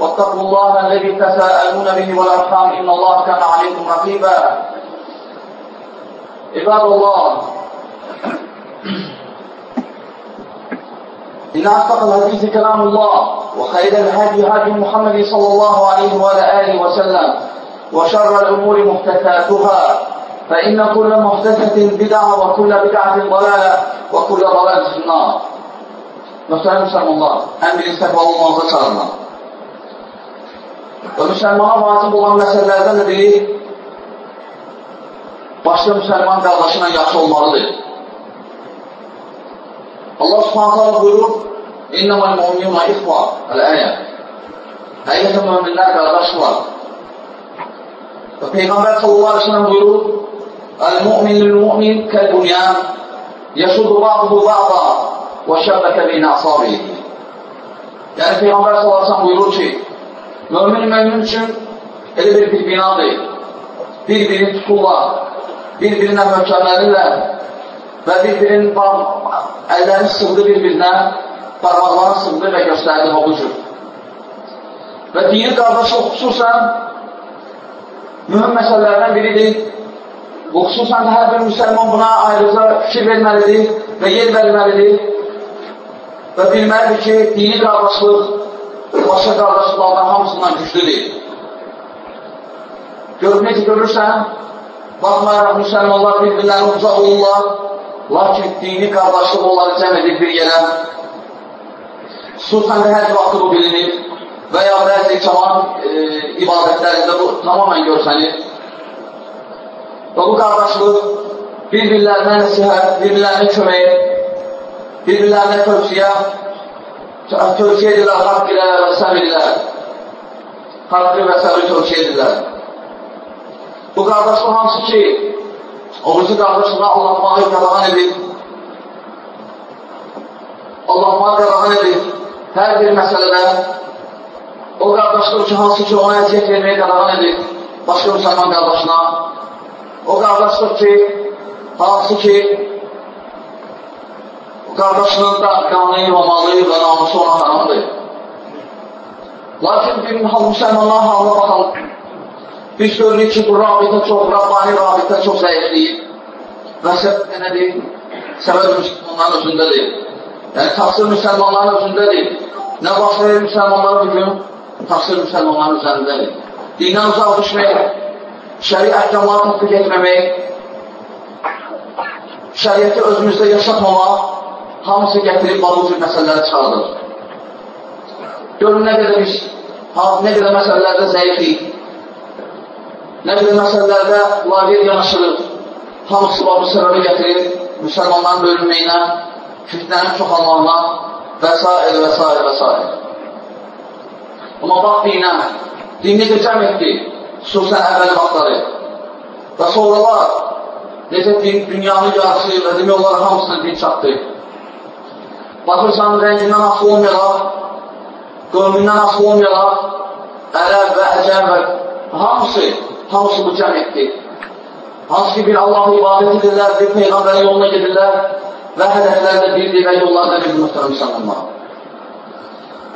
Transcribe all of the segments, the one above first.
واتقوا الله الذي تساءلون به والأرحام إن الله كان عليكم رقيبا عباد الله إن أصدق الحديث كلام الله وخير الهدي هدي محمد صلى الله عليه وعلى آله وسلم وشر الأمور محدثاتها فإن كل محدثة بدعة وكل بدعة ضلالة وكل ضلالة في النار Möhtərəm müsəlmanlar, ən birinci təqvalı olmağıza çağırmaq. Və müsəlmana vacib olan məsələlərdən də biri başqa müsəlman qardaşına yaxşı olmalıdır. Allah subhanət hala buyurur, İnnəməl müminuna ixva, əl-əyə. Həqiqətən müminlər qardaşlar. Və Peyğəmbər sallallahu aleyhi ve sellem buyurur, Əl-mümin lil-mümin kəl-bunyan, yəşudu ba'duhu ba'da və şəbbəkə. Yəni, Peyğəmbər sallallahu buyurur ki, mümin mümin üçün elə bir bir binadır, bir-birini tuturlar, bir-birinə möhkəmlənirlər və bir-birinin əllərini sıxdı bir-birinə, parmaqlarını sıxdı və göstərdi o cür. Və dini qardaşlıq xüsusən mühüm məsələlərdən biridir. Bu xüsusən hər bir müsəlman buna ayrıca fikir verməlidir və yer verməlidir və bilməlidir ki, dini qardaşlıq başqa qardaşlıqlardan hamısından güclüdür. Görüb necə görürsən, baxmayaraq müsəlmanlar bir-birlərini uzaq olurlar, lakin dini qardaşlıq onları cəm edir bir yerə. Xüsusən də hər vaxtı bu bilinir və ya bəzi caman e, ibadətlərində bu tamamən görsənir. Və bu qardaşlıq bir-birlərinə nəsihət, bir-birlərinə kömək, bir-birlərinə tövsiyə, tövsiyə edirlər, haqq ilə və səbir ilə. Haqqı və səbir tövsiyə edirlər. Bu qardaşlıq hansı ki, orucu qardaşlığa Allahmağı qadağan edir. Allahmağı qadağan edir. Hər bir məsələdə o qardaşlıq ki, hansı ki, ona əziyyət verməyə qadağan edir. Başqa müsəlman qardaşına. O qardaşlıq ki, hansı ki, qardaşlığın da qanı və namusu ona haramdır. Lakin bir müsəlmanlar halına baxalım. Biz görürük ki, bu rabitə çox, Rabbani rabitə çox zəifliyib. Və səbəb nədir? Səbəb müsəlmanların özündədir. Yəni, taksir müsəlmanların özündədir. Nə baş verir müsəlmanlar bugün? Taksir müsəlmanların üzərindədir. Dindən uzaq düşmək, şəri əhkamları tatbiq etməmək, şəriyyəti özümüzdə yaşatmamaq, hamısı gətirib bu cür məsələləri çıxardır. Görün nə qədər biz, nə qədər məsələlərdə zəifik, nə qədər məsələlərdə laqir yanaşırıq, hamısı bu səbəbi gətirir, müsəlmanların bölünməyinə, fitnənin çoxalmağına və s. və s. və s. Amma bax dinə, dinni cəm etdi, xüsusən əvvəl vaxtları və sonralar necə din, dünyanı yarısı və demək olaraq hamısına din çatdı. Baxırsan, rəngindən asılı olmayaraq, qövmindən asılı olmayaraq, ərəb və əcəm və hamısı, hamısı bu cəm etdi. Hansı ki, bir Allahı ibadət edirlər, bir Peyğəmbərin yoluna gedirlər və hədəflər də birdir və yollar da bir mühtərəm insanlar.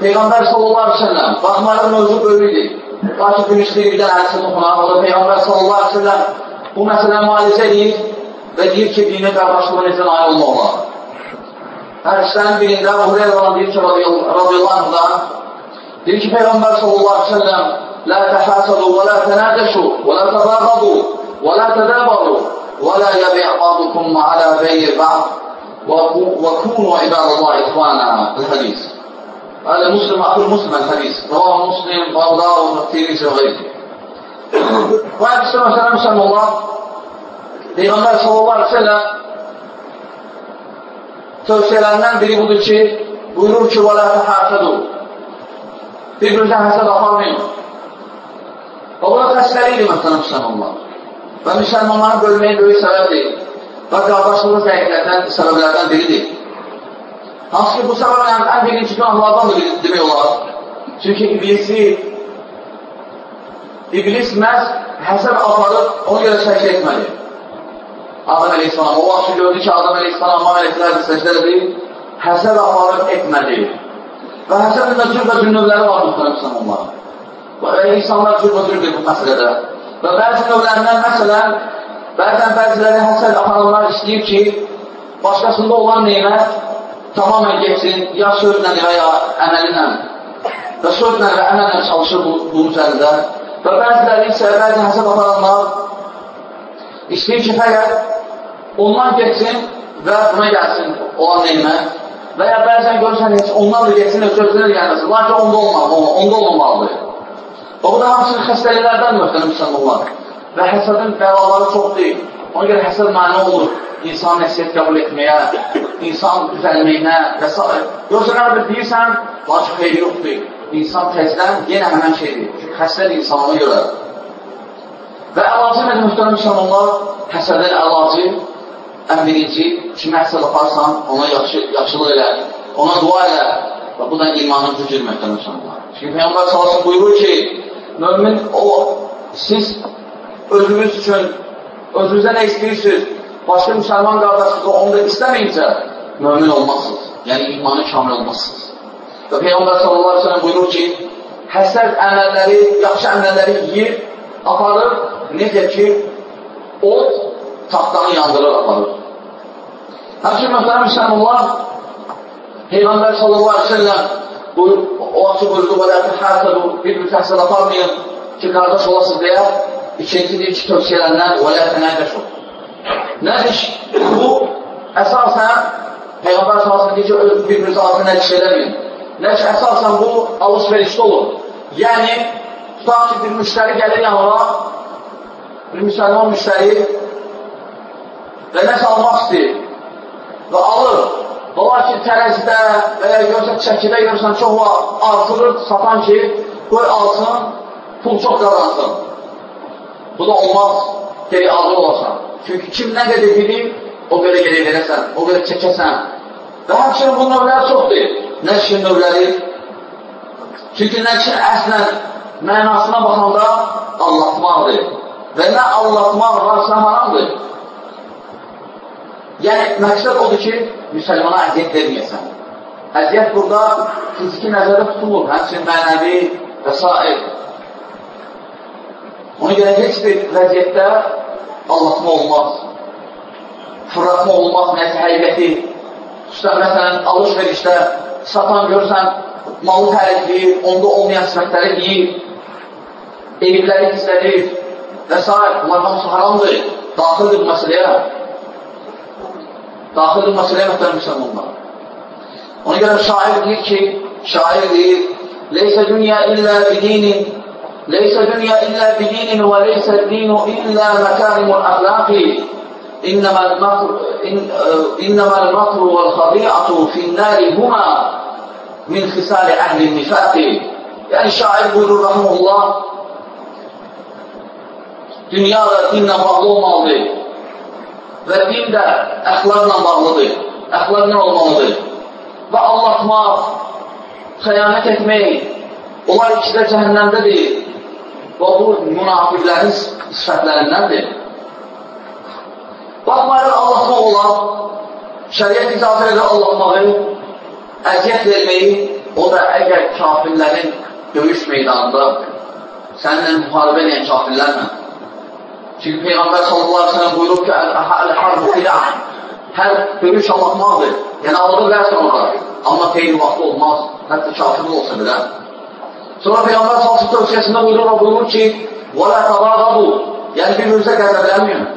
Peyğəmbər sallallahu aleyhi ve sellem, baxmayaraq mövzu böyüdür. Lakin gün dənə hədisini oxunan, o da Peyğəmbər sallallahu aleyhi ve sellem bu məsələ müalicə edir və deyir ki, dini qardaşlığı necə nail olmalılar. Hani sen birinde bu ne zaman diyor ki radıyallahu anh'a diyor ki Peygamber sallallahu aleyhi لَا تَحَاسَدُوا وَلَا تناقشوا وَلَا تَبَاغَضُوا وَلَا تَدَابَرُوا وَلَا يبيع بعضكم عَلَى بَيِّ بَعْضُ وَكُونُوا عِبَادَ اللّٰهِ اِخْوَانَا الحديث هذا مسلم اخو مسلم الحديث رواه مسلم والله والترمذي وغيره قال صلى الله عليه وسلم الله في صلى الله عليه وسلم tövsiyələrindən biri budur ki, buyurur ki, وَلَا تَحَاسَدُوا Bir-birinizdən həsəd aparmayın. Və buna xəstəlikdir, məsələn, müsəlmanlar. Və müsəlmanları bölməyin böyük səbəbdir. Və qardaşlığı zəiflərdən, səbəblərdən biridir. Hansı ki, bu səbəblə ən birinci günahlardan da demək olar. Çünki iblisi, iblis məhz həsəd aparıb, ona görə səcdə etməli. Adam əleyhissalam. O vaxt gördü ki, Adam əleyhissalam mələklər səcdə edir, həsəd aparıb etmədi. Və həsədin də cürbəcür növləri var müxtəlifsən onlar. Və insanlar cürbəcürdür bu məsələdə. Və bəzi növlərindən, məsələn, bəzən bəziləri həsəd aparanlar istəyir ki, başqasında olan neymət tamamən geçsin, ya sözlə və ya əməlinlə. Və sözlə və əməllə çalışır bu, bunun üzərində. Və bəziləri isə, bəzi həsəd aparanlar istəyir ki, fəqət ondan geçsin və buna gəlsin olan neymət. Və ya bəzən görürsən, heç ondan da geçsin, heç özünə də gəlməsin. Lakin onda olmalı, onda olmamalıdır. Bu da hamısının xəstəliklərdən möhtərəm müsəlmanlar. Və həsədin bəlaları çox deyil. Ona görə həsəd məni olur. İnsan nəsiyyət qəbul etməyə, insan düzəlməyinə və s. Yoxsa qədər deyirsən, lakin xeyri yoxdur. İnsan təzdən yenə həmən şeydir. Çünki həsəd insanına görə Və əlacı nədir mühtərəm müsəlmanlar? Həsədin əlacı ən birinci, kimə həsəd aparsan, ona yaxşı, yaxşılıq elə, ona dua elə. Və bu da imanın gücür müsəlmanlar. Çünki Peyyambar salası buyurur ki, mümin o, siz özünüz üçün, özünüzə nə istəyirsiniz, başqa müsəlman qardaşınızı onu da istəməyincə mümin olmazsınız. Yəni imanı kamil olmazsınız. Və Peyyambar sallallahu aleyhi ve sellem buyurur ki, həsəd əməlləri, yaxşı əməlləri yiyir, aparır necə ki, od taxtanı yandırır, aparır. Həmçin, məsələn, müsəlmanlar, Peyğəmbər sallallahu aleyhi ve sellem bu, o vaxtı buyurdu, və ləti həsədu, bir-bir təhsil aparmayın ki, qardaş olasınız deyə, ikinci deyir ki, tövsiyələrindən və ləti nəqəş olur. Nədir? Bu, əsasən, Peyğəmbər sallallahu deyir ki, bir-birinizə artıq nədiş eləməyin. Nədir? Əsasən bu, alış-verişdə olur. Yəni, tutaq ki, bir müştəri gəlir yanıma, bir müsəlman müştəri və nəsə almaq istəyir və alır. Və lakin tərəzidə və ya görsən çəkidə görsən çox var, artırır, satan ki, qoy alsın, pul çox qazansın. Bu da olmaz, geri alır olasan. Çünki kim nə qədər bilir, o qədər geri verəsən, o qədər çəkəsən. Və həmçinin bu növləri çoxdur. Nəşrin növləri. Çünki nəşrin əslən mənasına baxanda anlatmaqdır. Və nə anlatmaq varsa haramdır. Yəni, məqsəd odur ki, müsəlmana əziyyət verməyəsən. Əziyyət burada fiziki nəzərdə tutulur, həmçinin mənəvi və s. Ona görə heç bir vəziyyətdə anlatma olmaz. Fırlatma olmaz, nəsə həqiqəti. Xüsusən, məsələn, alış-verişdə satan görsən, malı tərifləyir, onda olmayan sifətləri deyir, eyibləri gizlədir və s. Bunlar hamısı haramdır, daxildir bu məsələyə. Məsələyə mühtərəm müsəlmanlar. Ona görə şair deyir ki, şair deyir, Leysə dünya illə bidinin, Leysə dünya illə bidinin və leysə dinu illə məkərimul əxlaqi. إنما المكر إنما المكر والخديعة في النار هما من خصال أهل النفاق يعني şair buyurur rahmetullah dünya da dinlə bağlı olmalıdır və din də əxlaqla bağlıdır, əxlaqla olmalıdır. Və anlatmaq, xəyanət etmək, onlar ikisi də cəhənnəmdədir və bu münafiqlərin sifətlərindəndir. Baxmayaraq Allahmaq olan, şəriyyət icazə edir Allahmağı, əziyyət verməyi, o da əgər kafirlərin döyüş meydanında səninlə müharibə edən kafirlərlə Çünkü Peygamber sallallahu aleyhi ve sellem buyurur ki el-harbu bid'a. Her dövüş Allah'tandır. Yani Allah'ın versin ona. Ama teyir vakti olmaz. Hatta kafirli olsa bile. Sonra Peygamber sallallahu aleyhi ve sellem tövsiyesinde buyurur ve buyurur ki وَلَا تَبَاغَبُوا Yani birbirimize gazeblenmeyin.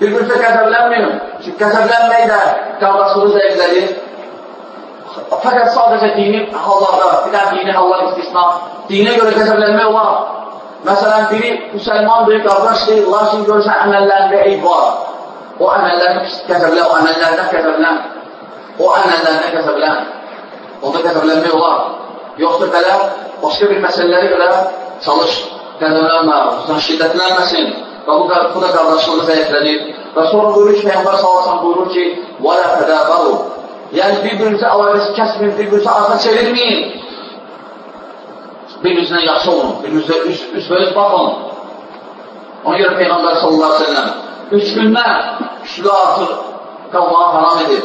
Birbirimize gazeblenmeyin. Çünkü gazeblenmeyi de kavgasını zevkledi. Fakat sadece dini Allah'da, bir daha dini Allah istisna. Dine göre gazeblenmek var Məsələn, biri müsəlmandır, qardaşdır, lakin görürsən əməllərində eyb var. O əməllərini qəzəblən, o əməllərdən qəzəblən. O əməllərinə qəzəblən. Onda qəzəblənmək olar. Yoxsa belə başqa bir məsələlərə görə çalış, qəzəblənmə, şiddətlənməsin və bu, bu da qardaşlığı zəiflənir. Və sonra buyurur ki, Peyyambar salasan buyurur ki, وَلَا فَدَابَرُوا Yəni, bir-birinizə əlaqəsi kəsməyin, bir-birinizə arxa çevirməyin. Bir-birinizlə yaxşı olun, bir-birinizə üz, üz və üz baxın. Ona görə Peyğəmbər sallallahu aleyhi ve sellem üç gündən üçlü artıq qalmağı haram edir.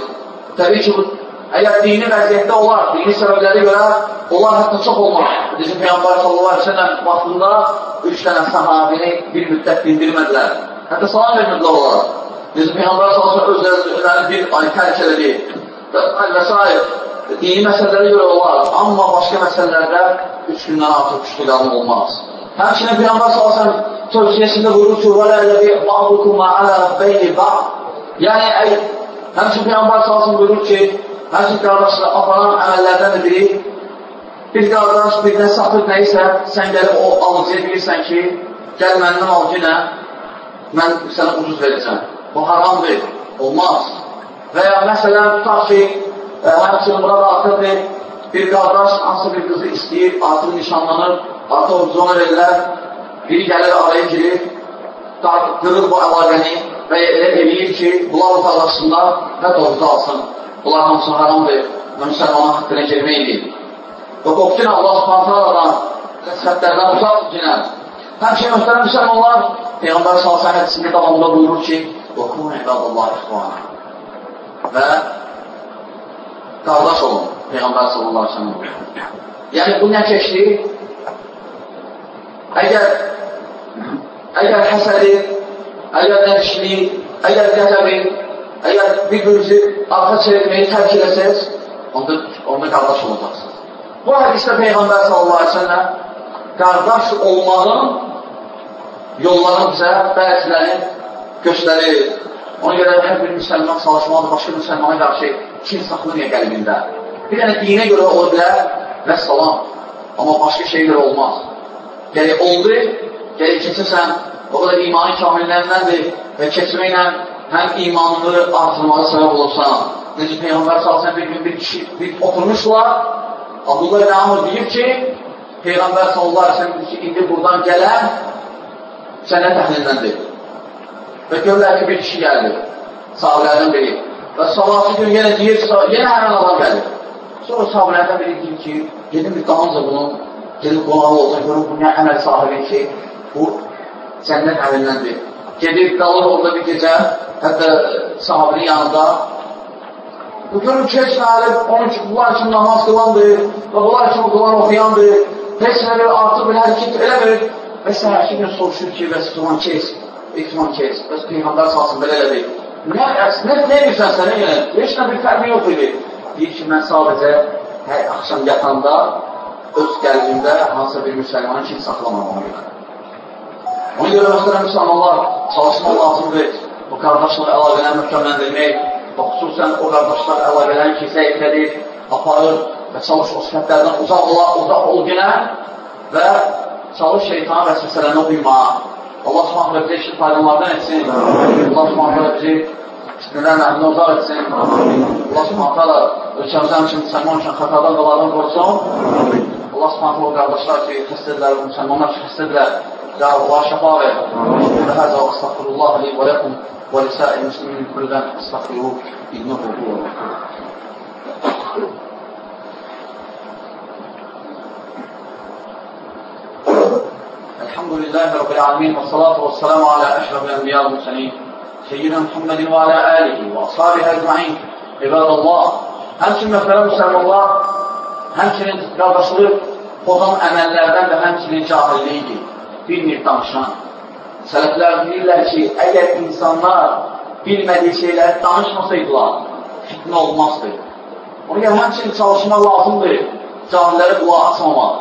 Təbii ki, bu, əgər dini vəziyyətdə olar, dini səbəbləri görə onlar hətta çox olmaz. Bizim Peyğəmbər sallallahu aleyhi ve sellem vaxtında üç dənə sahabini bir müddət dindirmədilər. Hətta salam vermədilər olaraq. Bizim Peyğəmbər sallallahu aleyhi ve sellem özlərini bir ay tərk elədi və, və s Dini məsələlərə görə olar, amma başqa məsələlərdə üç gündən artıq üçlüqanı olmaz. Həmçinin Peyğəmbər sallallahu tövsiyəsində buyurur ki, وَلَا يَبِعْ بَعْضُكُمْ عَلَى بَيْنِ بَعْض Yəni, əy, həmçin Peyğəmbər sallallahu buyurur ki, həmçin qardaşlar aparan əməllərdən də biri, bir qardaş birinə satır nə isə, sən gəlib o alıcıya bilirsən ki, gəl məndən al ki, nə? Mən sənə ucuz verəcəm. Bu haramdır, olmaz. Və ya məsələn, tutaq ki, ə, həmçinin buna daxildir, bir qardaş hansı bir qızı istəyir, artıq nişanlanır, artıq ucuz ona verirlər, biri gəlir araya girir, qırır bu əlaqəni və elə eləyir ki, bunlar otaqlasınlar və doğruda alsın. Bunlar hamısı haramdır və müsəlmanın haqqına girməkdir. Və qorxun Allah subhanətlərdən xəsfətlərdən uzaq cinər. Həmçinin mühtərəm müsəlmanlar Peyğəmbər sallallahu hədisində davamında buyurur ki, Oxun ibadallah ixvanə və qardaş olun Peyğəmbər sallallahu aleyhi ve sellem. Yəni bu nə keçdir? Əgər əgər həsədi, əgər nəşli, əgər qəzəbi, əgər bir-birinizi arxa çevirməyi tərk edəsəz, onda, onda qardaş olacaqsınız. Bu hədisdə Peyğəmbər sallallahu aleyhi ve sellem qardaş olmağın yollarını bizə bəziləri göstərir. Ona görə hər bir müsəlman çalışmalıdır, başqa müsəlmana qarşı kin saxlamaya qəlbində. Bir dənə dinə görə ola bilər və salam, amma başqa şey görə olmaz. Gərək oldu, gərək keçəsən, o qədər imanı kamillərindəndir və keçməklə həm imanını artırmağa səbəb olursan. Necə Peyğəmbər salsan bir gün bir kişi bir oturmuşlar, Abdullah ibn Amr deyir ki, Peyğəmbər sallallahu aleyhi ki, indi buradan gələn cənnət əhlindəndir. Və görürlər ki, bir kişi gəldi, sahabələrdən biri. Və sabahsı gün yenə deyir, yenə həmən adam gəlir. Sonra sahabələrdən biri deyir ki, gedim bir dalınca bunun gedib qonağı olsa, görür bu nə əməl sahibi ki, bu cənnət əhlindəndir. Gedib qalır orada bir gecə, hətta sahabənin yanında Bu görür ki, heç nəli, onun ki, bunlar üçün namaz qılandır və bunlar üçün Quran oxuyandır, heç nəli artıq bir hərəkət eləmir və səhərki gün soruşur ki, bəs tuman kes, ihtiman kes, bəs Peyğəmbər salsın belə elədir. Nə, nə, nə edirsən sənə yenə? Heç nə bir fərqi yox idi. Deyir ki, mən sadəcə hər axşam yatanda öz qəlbimdə hansısa bir müsəlmanı kim saxlamamalıyım. Ona görə məsələn, müsəlmanlar çalışmaq lazımdır. Bu qardaşlıq əlaqələrini möhkəmləndirmək, və xüsusən o qardaşlar əlaqələrini ki, zəiflədir, aparır və çalış o sifətlərdən uzaq ola, uzaq ol günə və çalış şeytana vəsvəsələni uymağa. Allah subhanahu və bizi faydalardan etsin. Allah subhanahu və bizi fitnədən əminozar etsin. Allah subhanahu və ölkəmizə həmçin müsəlman üçün xətadan qalardan qorusun. Allah subhanahu və qardaşlar ki, xəstədilər, müsəlmanlar ki, xəstədilər. Ya Allah şəfa ver. Və həzə və əstəxfirullah li və ləkum və lisəi müslimin kullədən əstəxfiruhu. İbnə qulluhu və qulluhu. لله رب العالمين والصلاة والسلام على أشرف الأنبياء والمرسلين سيدنا محمد وعلى آله وأصحابه أجمعين عباد الله Həmçinin möhtərəm müsəlmanlar, həmçinin qardaşlığı pozan əməllərdən də həmçinin cahilliyidir. Bilmir danışan. Sələflər deyirlər ki, əgər insanlar bilmədiyi şeyləri danışmasaydılar, fitnə olmazdı. Ona görə həmçinin çalışmaq lazımdır, cahilləri qulaq açmamaq.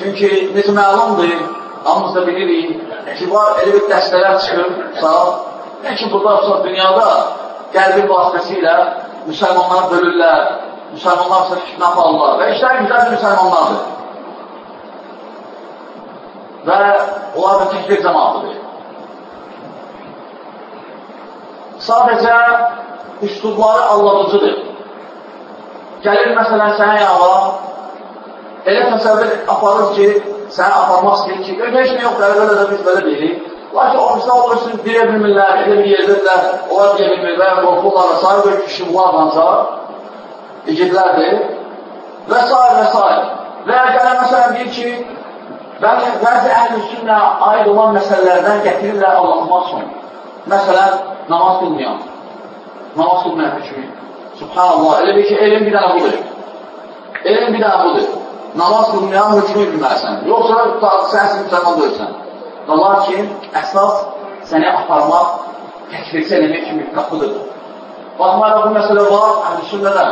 Çünki necə məlumdur, hamımız da bilirik ki, var elə bir dəstələr çıxır, sağ, nə ki, burada dünyada qəlbin vasitəsilə müsəlmanları bölürlər, müsəlmanlar isə fitnə aparırlar və işlər güzel müsəlmanlardır. Və onlar da təkbir cəmatıdır. Sadəcə üslubları alladıcıdır. Gəlir məsələn sənə yava, elə təsəvvür aparır ki, səni aparmaq istəyir ki, heç nə yox, belə belə də biz belə deyirik. Lakin oruçda olursun, deyə bilmirlər, elə bir yerdədirlər, onlar deyə bilmirlər, qorxurlar və s. böyle kişibulardansa, igidlərdir və s. və s. Və gələn məsələn deyir ki, bəzi, bəzi əhl-i sünnə aid olan məsələlərdən gətirirlər Allahmaq üçün. Məsələn, namaz qılmayan, namaz qılmayan hükmü. Subhanallah, elə bir ki, elm bir dənə budur. Elm bir dənə budur. Namaz qılmayan hükmü bilməlisən. Yoxsa sənsin müsəlman deyilsən. Və lakin, əsas səni aparmaq, təkfirsə eləmək kimi qapıdır. Baxmayaraq bu məsələ var, əhl-i sünnədə.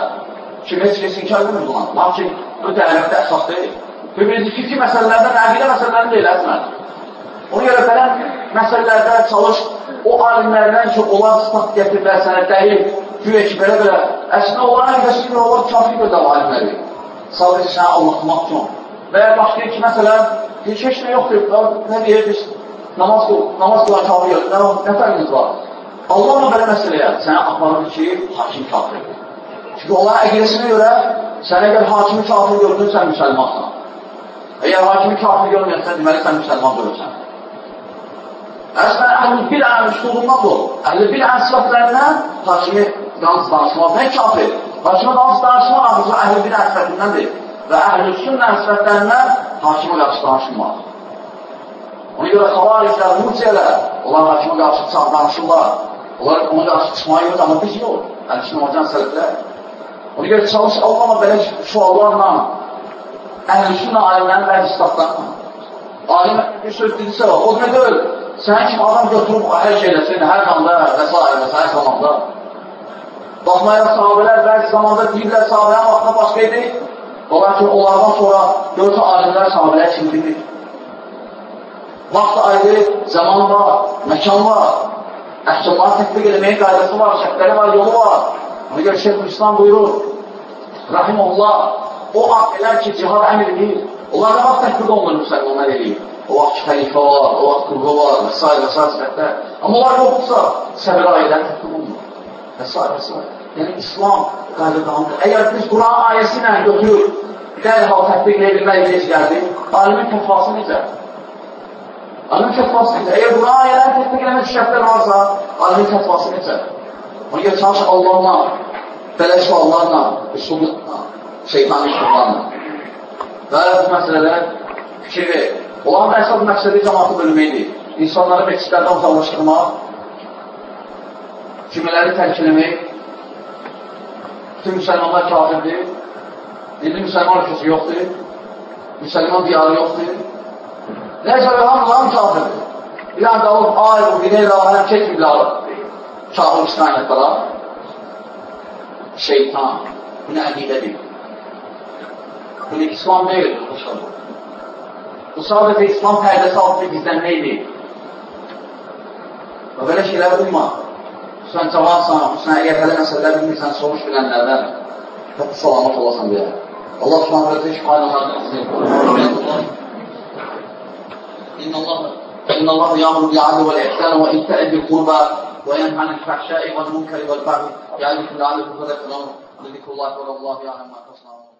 Kim heç kəs inkar edilmir buna. Lakin, bu dəqiqdə əsas deyil. Birinci fikri məsələlərdən, əqidə məsələlərində elətmər. Ona görə gələn məsələlərdə çalış, o alimlərdən ki, onlar stat gətirilər sənə dəyil, güya ki, belə-belə. Əslində, onlara gedəsin, onlar kafir qədər alimləri. Sadəcə sənə anlatmaq üçün. Və ya başlayır ki, məsələn, heç heç nə yoxdur, nə deyir, biz namaz qıl, namaz qılan kafir yox, nə, nə fərqiniz var? Allahla belə məsələyə sənə aparır ki, hakim kafirdir. Çünki onların əqidəsinə görə sən əgər hakimi kafir gördün, sən müsəlmansan. Əgər hakimi kafir görməyəsən, deməli sən müsəlman görürsən. Əslən, əhl-i bir ən üsulundan bu. Əhl-i bir ən sifətlərindən hakimi yalnız danışmaq, nə kafir? Hakimə yalnız danışmaq artıq əhl-i bir ən sifətindəndir. Və əhl-i sünnə sifətlərindən hakimə qarşı danışmaq. Ona görə xavariclər, murciyələr, onlar hakimə qarşı danışırlar. Onlar ona qarşı çıxmaya yox, amma biz yox. Sünnə hocan sələflər. Ona görə çalış Allahla belə suallarla, əhl-i sünnə alimlərin və istatlarla. Alim bir söz dedirsə, o deyil, Sən kimi adam götürüb hər şey eləsin, hər anda və s. və s. zamanda. Baxmayaraq sahabələr bəzi zamanda deyirlər, sahabələr vaxtına başqa idi. Lakin onlardan sonra görsə alimlər sahabələr kimi bilir. Vaxt ayrı, zaman var, məkan var. Əhkamları tətbiq eləməyin qaydası var, şəkləri var, yolu var. Ona görə Şeyh İslam buyurur, Rahimullah, o akilər ki, cihad əmr edir, onlar nə vaxt tətbiq olunur müsəlmanlar eləyir? o vaxt xəlifə var, o vaxt qurğu var və s. və s. sifətlər. Amma onlar yoxdursa, səbir ayələri tətbiq olunur və s. Yəni, İslam qaydadandır. Əgər biz Quran ayəsi ilə götürür, dərhal tətbiq edilmək gec gəldi, alimin fətvası necə? Alimin fətvası necə? Əgər Quran ayələri tətbiq eləmək şərtlər varsa, alimin fətvası necə? Ona görə çalış Allahla, belə suallarla, üsullarla, şeytanın üsullarla. Və bu məsələlər fikir verir. Onların əsas məqsədi cəmatı bölməkdir. İnsanları məscidlərdən uzaqlaşdırmaq, tərk eləmək, bütün müsəlmanlar kafirdir, indi müsəlman ölkəsi yoxdur, müsəlman diyarı yoxdur. Neysə, hamı, hamı kafirdir. Bir anda olub, ay, bu bir elə aləm, çəkmirlər, kafir İsrailətlərə. Şeytan, bu nə əqidədir? Bu nə İslam deyil, başqadır. Bu sadəcə İslam pərdəsi altında gizlənmə idi. Və belə şeylər umma. سنتواصى الله إن الله يأمر بالعدل والإحسان وإيتاء ذي القربى وينهى عن الفحشاء والمنكر والبغي يعظكم لعلكم تذكرون وذكر الله ولله يعلم ما تصنعون